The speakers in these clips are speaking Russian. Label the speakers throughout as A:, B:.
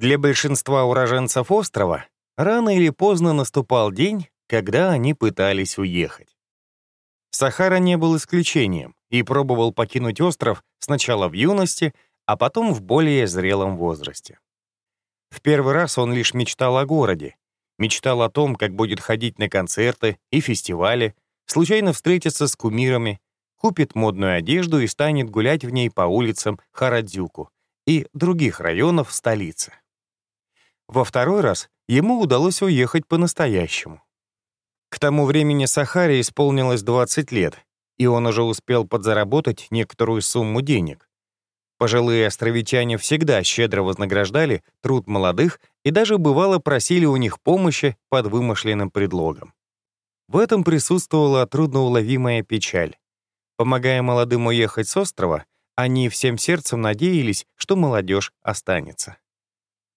A: Для большинства уроженцев острова рано или поздно наступал день, когда они пытались уехать. Сахара не был исключением и пробовал покинуть остров сначала в юности, а потом в более зрелом возрасте. В первый раз он лишь мечтал о городе, мечтал о том, как будет ходить на концерты и фестивали, случайно встретиться с кумирами, купит модную одежду и станет гулять в ней по улицам Харадзюку и других районов столицы. Во второй раз ему удалось уехать по-настоящему. К тому времени Сахаре исполнилось 20 лет, и он уже успел подзаработать некоторую сумму денег. Пожилые островитяне всегда щедро вознаграждали труд молодых и даже бывало просили у них помощи под вымышленным предлогом. В этом присутствовала трудноуловимая печаль. Помогая молодым уехать с острова, они всем сердцем надеялись, что молодежь останется.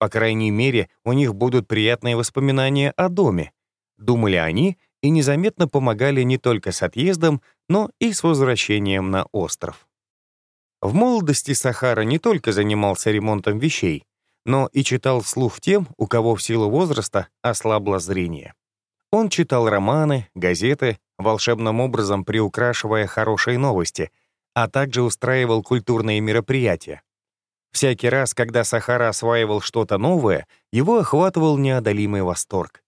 A: По крайней мере, у них будут приятные воспоминания о доме, думали они и незаметно помогали не только с отъездом, но и с возвращением на остров. В молодости Сахара не только занимался ремонтом вещей, но и читал вслух тем, у кого в силу возраста ослабло зрение. Он читал романы, газеты, волшебным образом приукрашивая хорошие новости, а также устраивал культурные мероприятия. Всякий раз, когда Сахара осваивал что-то новое, его охватывал неодолимый восторг.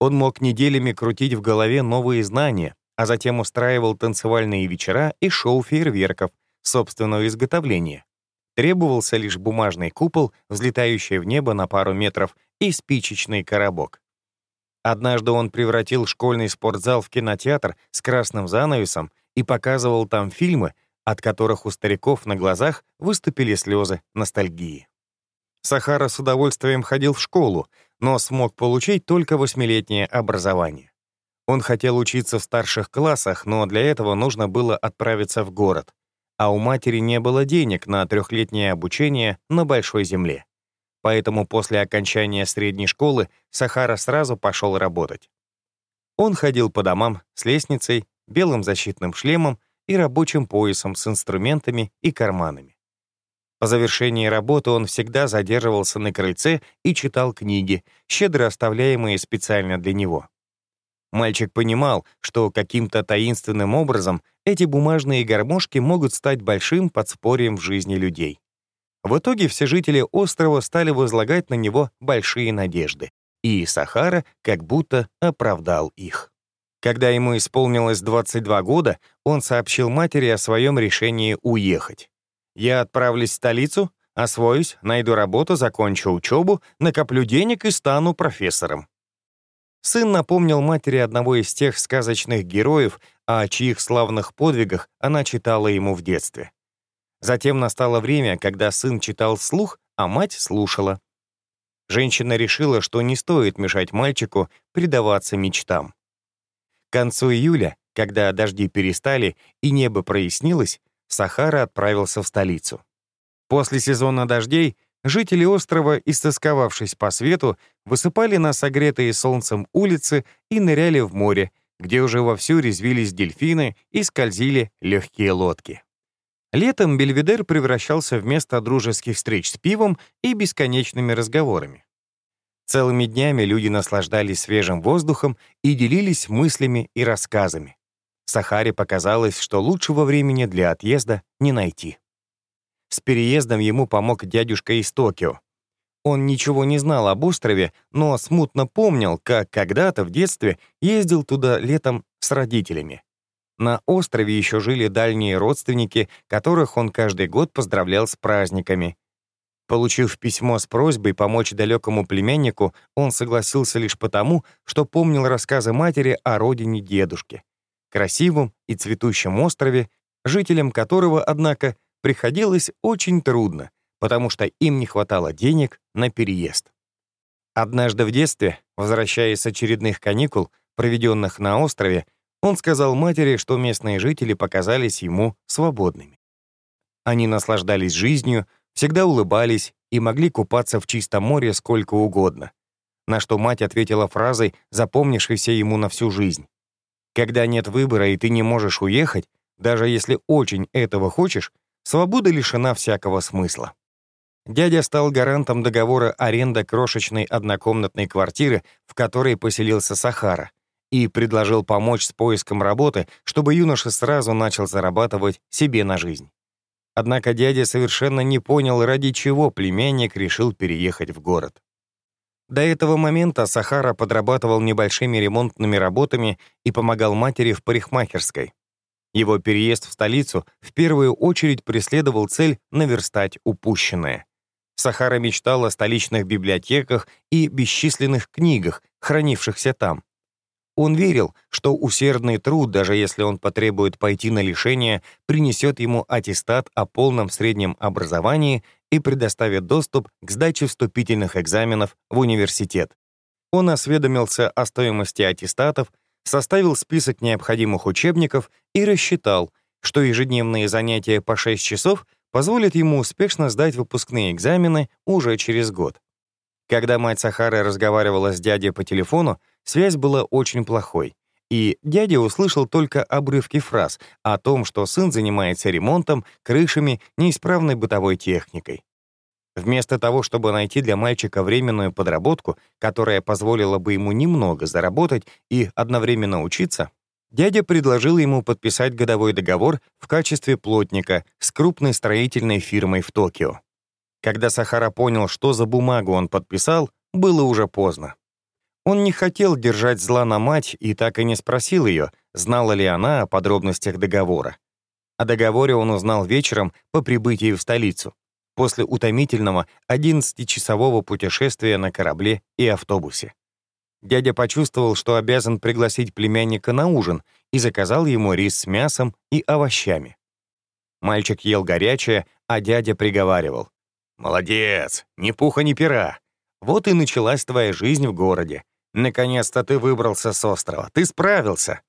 A: Он мог неделями крутить в голове новые знания, а затем устраивал танцевальные вечера и шоу фейерверков собственного изготовления. Требовался лишь бумажный купол, взлетающий в небо на пару метров, и спичечный коробок. Однажды он превратил школьный спортзал в кинотеатр с красным занавесом и показывал там фильмы, от которых у стариков на глазах выступили слезы ностальгии. Сахара с удовольствием ходил в школу, но смог получить только восьмилетнее образование. Он хотел учиться в старших классах, но для этого нужно было отправиться в город, а у матери не было денег на трехлетнее обучение на Большой Земле. Поэтому после окончания средней школы Сахара сразу пошел работать. Он ходил по домам с лестницей, белым защитным шлемом и рабочим поясом с инструментами и карманами. По завершении работы он всегда задерживался на крыльце и читал книги, щедро оставляемые специально для него. Мальчик понимал, что каким-то таинственным образом эти бумажные гармошки могут стать большим подспорьем в жизни людей. В итоге все жители острова стали возлагать на него большие надежды, и Сахара как будто оправдал их. Когда ему исполнилось 22 года, он сообщил матери о своем решении уехать. «Я отправлюсь в столицу, освоюсь, найду работу, закончу учебу, накоплю денег и стану профессором». Сын напомнил матери одного из тех сказочных героев, о чьих славных подвигах она читала ему в детстве. Затем настало время, когда сын читал вслух, а мать слушала. Женщина решила, что не стоит мешать мальчику предаваться мечтам. К концу июля, когда дожди перестали и небо прояснилось, Сахара отправился в столицу. После сезона дождей жители острова, истосковавшись по свету, высыпали на согретые солнцем улицы и ныряли в море, где уже вовсю резвились дельфины и скользили легкие лодки. Летом Бельведер превращался в место дружеских встреч с пивом и бесконечными разговорами. Целыми днями люди наслаждались свежим воздухом и делились мыслями и рассказами. Сахаре показалось, что лучшего времени для отъезда не найти. С переездом ему помог дядюшка из Токио. Он ничего не знал об острове, но смутно помнил, как когда-то в детстве ездил туда летом с родителями. На острове еще жили дальние родственники, которых он каждый год поздравлял с праздниками. Получив письмо с просьбой помочь далекому племяннику, он согласился лишь потому, что помнил рассказы матери о родине дедушки. Красивом и цветущем острове, жителям которого, однако, приходилось очень трудно, потому что им не хватало денег на переезд. Однажды в детстве, возвращаясь с очередных каникул, проведенных на острове, он сказал матери, что местные жители показались ему свободными. Они наслаждались жизнью, всегда улыбались и могли купаться в чистом море сколько угодно. На что мать ответила фразой, запомнившейся ему на всю жизнь. «Когда нет выбора и ты не можешь уехать, даже если очень этого хочешь, свобода лишена всякого смысла». Дядя стал гарантом договора аренда крошечной однокомнатной квартиры, в которой поселился Сахара, и предложил помочь с поиском работы, чтобы юноша сразу начал зарабатывать себе на жизнь. Однако дядя совершенно не понял, ради чего племянник решил переехать в город. До этого момента Сахара подрабатывал небольшими ремонтными работами и помогал матери в парикмахерской. Его переезд в столицу в первую очередь преследовал цель наверстать упущенное. Сахара мечтал о столичных библиотеках и бесчисленных книгах, хранившихся там. Он верил, что усердный труд, даже если он потребует пойти на лишение, принесет ему аттестат о полном среднем образовании и предоставит доступ к сдаче вступительных экзаменов в университет. Он осведомился о стоимости аттестатов, составил список необходимых учебников и рассчитал, что ежедневные занятия по 6 часов позволят ему успешно сдать выпускные экзамены уже через год. Когда мать Сахары разговаривала с дядей по телефону, связь была очень плохой, и дядя услышал только обрывки фраз о том, что сын занимается ремонтом, крышами, неисправной бытовой техникой. Вместо того, чтобы найти для мальчика временную подработку, которая позволила бы ему немного заработать и одновременно учиться, дядя предложил ему подписать годовой договор в качестве плотника с крупной строительной фирмой в Токио. Когда Сахара понял, что за бумагу он подписал, было уже поздно. Он не хотел держать зла на мать и так и не спросил ее, знала ли она о подробностях договора. О договоре он узнал вечером по прибытии в столицу, после утомительного 11-часового путешествия на корабле и автобусе. Дядя почувствовал, что обязан пригласить племянника на ужин и заказал ему рис с мясом и овощами. Мальчик ел горячее, а дядя приговаривал. «Молодец, ни пуха, ни пера. Вот и началась твоя жизнь в городе. Наконец-то ты выбрался с острова, ты справился».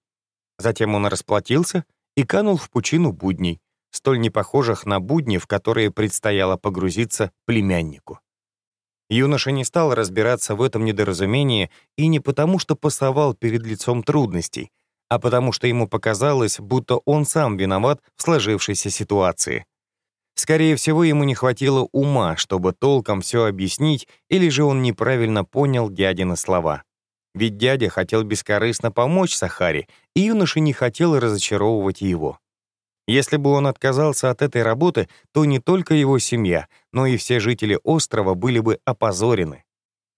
A: Затем он расплатился и канул в пучину будней, столь непохожих на будни, в которые предстояло погрузиться племяннику. Юноша не стал разбираться в этом недоразумении и не потому, что пасовал перед лицом трудностей, а потому что ему показалось, будто он сам виноват в сложившейся ситуации. Скорее всего, ему не хватило ума, чтобы толком все объяснить, или же он неправильно понял дядины слова. Ведь дядя хотел бескорыстно помочь Сахаре, и юноша не хотел разочаровывать его. Если бы он отказался от этой работы, то не только его семья, но и все жители острова были бы опозорены.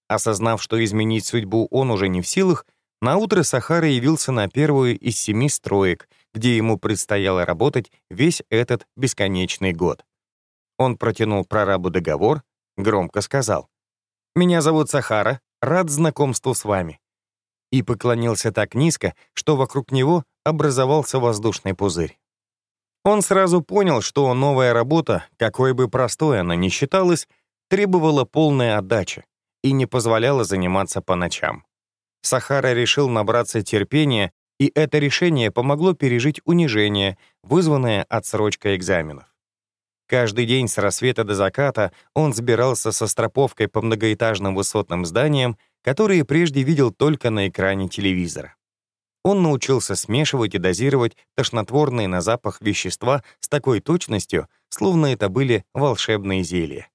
A: Осознав, что изменить судьбу он уже не в силах, наутро Сахара явился на первую из семи строек, где ему предстояло работать весь этот бесконечный год. Он протянул прорабу договор, громко сказал. «Меня зовут Сахара, рад знакомству с вами». И поклонился так низко, что вокруг него образовался воздушный пузырь. Он сразу понял, что новая работа, какой бы простой она ни считалась, требовала полной отдачи и не позволяла заниматься по ночам. Сахара решил набраться терпения, и это решение помогло пережить унижение, вызванное отсрочкой экзаменов. Каждый день с рассвета до заката он сбирался со строповкой по многоэтажным высотным зданиям, которые прежде видел только на экране телевизора. Он научился смешивать и дозировать тошнотворные на запах вещества с такой точностью, словно это были волшебные зелья.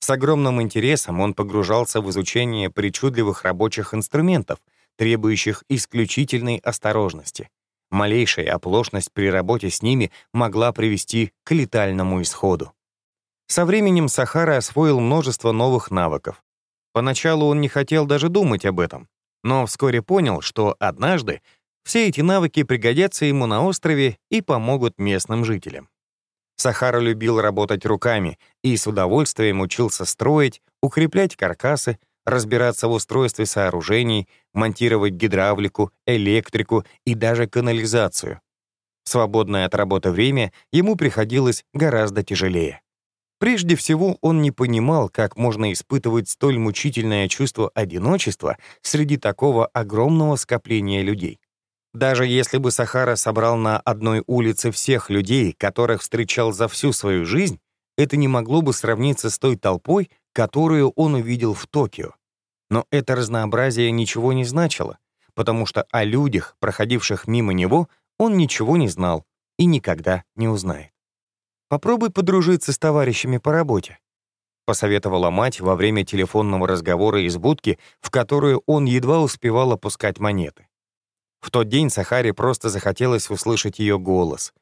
A: С огромным интересом он погружался в изучение причудливых рабочих инструментов, требующих исключительной осторожности. Малейшая оплошность при работе с ними могла привести к летальному исходу. Со временем Сахара освоил множество новых навыков. Поначалу он не хотел даже думать об этом, но вскоре понял, что однажды все эти навыки пригодятся ему на острове и помогут местным жителям. Сахара любил работать руками и с удовольствием учился строить, укреплять каркасы, разбираться в устройстве сооружений, монтировать гидравлику, электрику и даже канализацию. В свободное от работы время ему приходилось гораздо тяжелее. Прежде всего, он не понимал, как можно испытывать столь мучительное чувство одиночества среди такого огромного скопления людей. Даже если бы Сахара собрал на одной улице всех людей, которых встречал за всю свою жизнь, это не могло бы сравниться с той толпой, которую он увидел в Токио. Но это разнообразие ничего не значило, потому что о людях, проходивших мимо него, он ничего не знал и никогда не узнает. Попробуй подружиться с товарищами по работе. посоветовала мать во время телефонного разговора из будки, в которую он едва успевал опускать монеты. В тот день Сахаре просто захотелось услышать ее голос.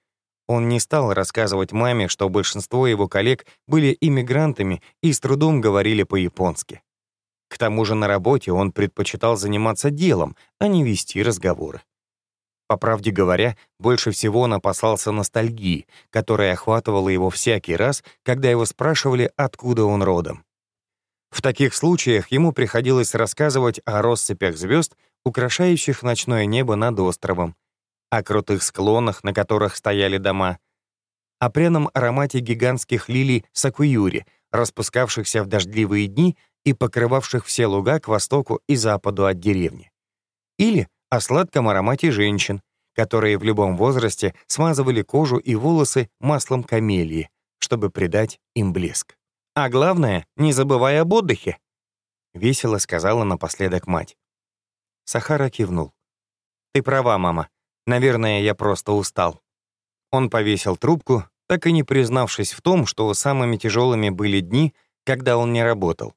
A: Он не стал рассказывать маме, что большинство его коллег были иммигрантами и с трудом говорили по-японски. К тому же на работе он предпочитал заниматься делом, а не вести разговоры. По правде говоря, больше всего он опасался ностальгии, которая охватывала его всякий раз, когда его спрашивали, откуда он родом. В таких случаях ему приходилось рассказывать о россыпях звезд, украшающих ночное небо над островом, о крутых склонах, на которых стояли дома, о пряном аромате гигантских лилий сакуюри, распускавшихся в дождливые дни и покрывавших все луга к востоку и западу от деревни. Или о сладком аромате женщин, которые в любом возрасте смазывали кожу и волосы маслом камелии, чтобы придать им блеск. А главное, не забывай об отдыхе, — весело сказала напоследок мать. Сахара кивнул. «Ты права, мама. Наверное, я просто устал». Он повесил трубку, так и не признавшись в том, что самыми тяжелыми были дни, когда он не работал.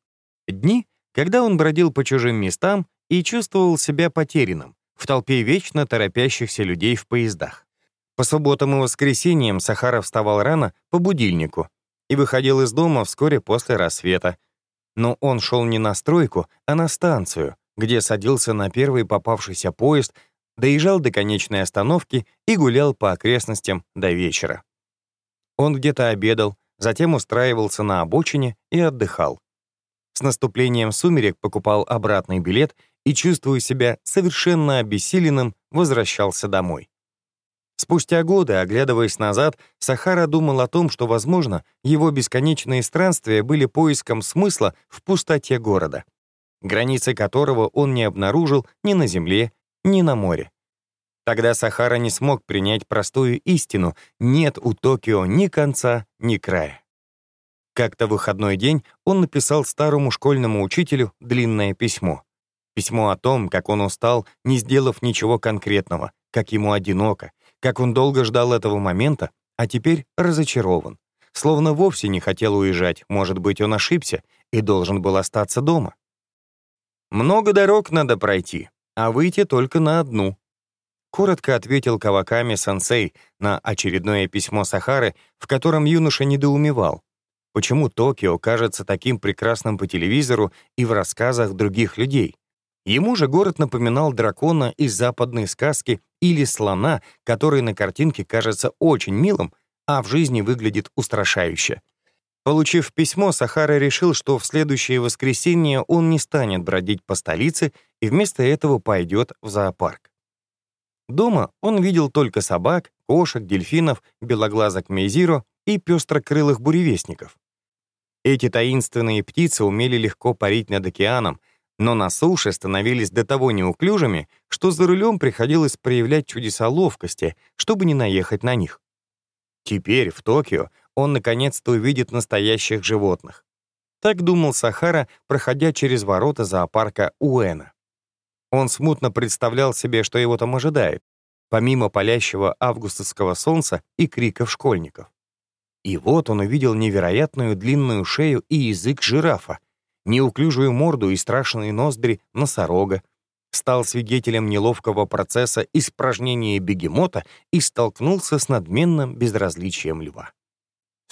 A: Дни, когда он бродил по чужим местам и чувствовал себя потерянным, в толпе вечно торопящихся людей в поездах. По субботам и воскресеньям Сахара вставал рано по будильнику и выходил из дома вскоре после рассвета. Но он шел не на стройку, а на станцию, где садился на первый попавшийся поезд, доезжал до конечной остановки и гулял по окрестностям до вечера. Он где-то обедал, затем устраивался на обочине и отдыхал. С наступлением сумерек покупал обратный билет и, чувствуя себя совершенно обессиленным, возвращался домой. Спустя годы, оглядываясь назад, Сахара думал о том, что, возможно, его бесконечные странствия были поиском смысла в пустоте города, границы которого он не обнаружил ни на земле, ни на море. Тогда Сахара не смог принять простую истину — нет у Токио ни конца, ни края. Как-то выходной день он написал старому школьному учителю длинное письмо. Письмо о том, как он устал, не сделав ничего конкретного, как ему одиноко, как он долго ждал этого момента, а теперь разочарован. Словно вовсе не хотел уезжать, может быть, он ошибся и должен был остаться дома. «Много дорог надо пройти, а выйти только на одну», коротко ответил Каваками сенсей на очередное письмо Сахары, в котором юноша недоумевал. Почему Токио кажется таким прекрасным по телевизору и в рассказах других людей? Ему же город напоминал дракона из западной сказки или слона, который на картинке кажется очень милым, а в жизни выглядит устрашающе. Получив письмо, Сахара решил, что в следующее воскресенье он не станет бродить по столице и вместо этого пойдет в зоопарк. Дома он видел только собак, кошек, дельфинов, белоглазок мейзиро и пестрокрылых буревестников. Эти таинственные птицы умели легко парить над океаном, но на суше становились до того неуклюжими, что за рулем приходилось проявлять чудеса ловкости, чтобы не наехать на них. Теперь, в Токио, он наконец-то увидит настоящих животных. Так думал Сахара, проходя через ворота зоопарка Уэна. Он смутно представлял себе, что его там ожидает, помимо палящего августовского солнца и криков школьников. И вот он увидел невероятную длинную шею и язык жирафа, неуклюжую морду и страшные ноздри носорога, стал свидетелем неловкого процесса испражнения бегемота и столкнулся с надменным безразличием льва.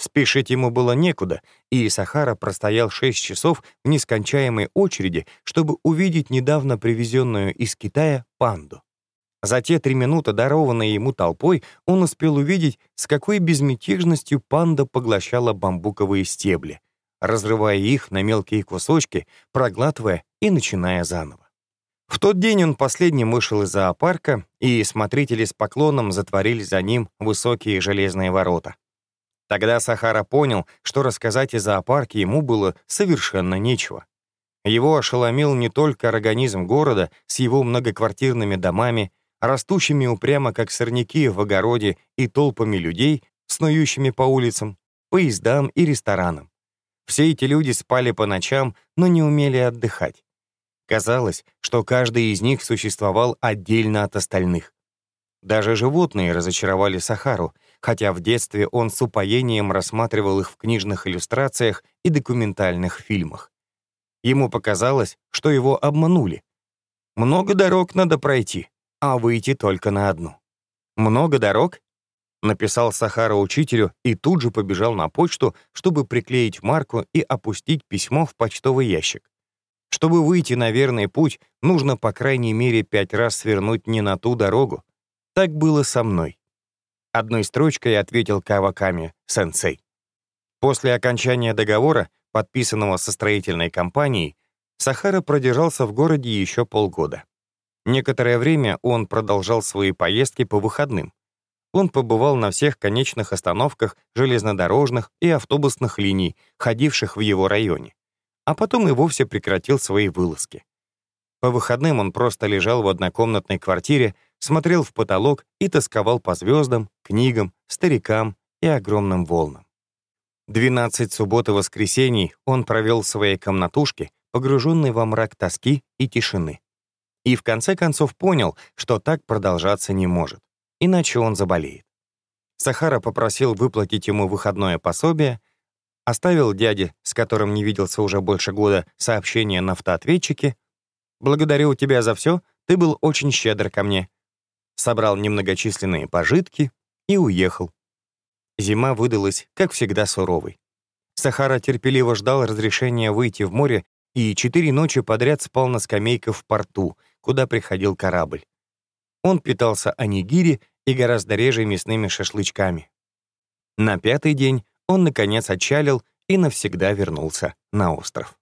A: Спешить ему было некуда, и Сахара простоял 6 часов в нескончаемой очереди, чтобы увидеть недавно привезенную из Китая панду. За те три минуты, дарованные ему толпой, он успел увидеть, с какой безмятежностью панда поглощала бамбуковые стебли, разрывая их на мелкие кусочки, проглатывая и начиная заново. В тот день он последним вышел из зоопарка, и смотрители с поклоном затворили за ним высокие железные ворота. Тогда Сахара понял, что рассказать о зоопарке ему было совершенно нечего. Его ошеломил не только организм города с его многоквартирными домами, растущими упрямо как сорняки в огороде и толпами людей, снующими по улицам, поездам и ресторанам. Все эти люди спали по ночам, но не умели отдыхать. Казалось, что каждый из них существовал отдельно от остальных. Даже животные разочаровали Сахару, хотя в детстве он с упоением рассматривал их в книжных иллюстрациях и документальных фильмах. Ему показалось, что его обманули. Много дорог надо пройти, а выйти только на одну. Много дорог? Написал Сахара учителю и тут же побежал на почту, чтобы приклеить марку и опустить письмо в почтовый ящик. Чтобы выйти на верный путь, нужно по крайней мере пять раз свернуть не на ту дорогу. Так было со мной. Одной строчкой ответил Каваками сенсей. После окончания договора, подписанного со строительной компанией, Сахара продержался в городе еще полгода. Некоторое время он продолжал свои поездки по выходным. Он побывал на всех конечных остановках железнодорожных и автобусных линий, ходивших в его районе а потом и вовсе прекратил свои вылазки. По выходным он просто лежал в однокомнатной квартире, смотрел в потолок и тосковал по звездам, книгам, старикам и огромным волнам. 12 суббот и воскресений он провел в своей комнатушке, погруженный во мрак тоски и тишины. И в конце концов понял, что так продолжаться не может, иначе он заболеет. Сахара попросил выплатить ему выходное пособие, Оставил дяде, с которым не виделся уже больше года, сообщение на автоответчике. «Благодарю тебя за все, ты был очень щедр ко мне». Собрал немногочисленные пожитки и уехал. Зима выдалась, как всегда, суровой. Сахара терпеливо ждал разрешения выйти в море и четыре ночи подряд спал на скамейках в порту, куда приходил корабль. Он питался анигири и гораздо реже мясными шашлычками. На пятый день он, наконец, отчалил и навсегда вернулся на остров.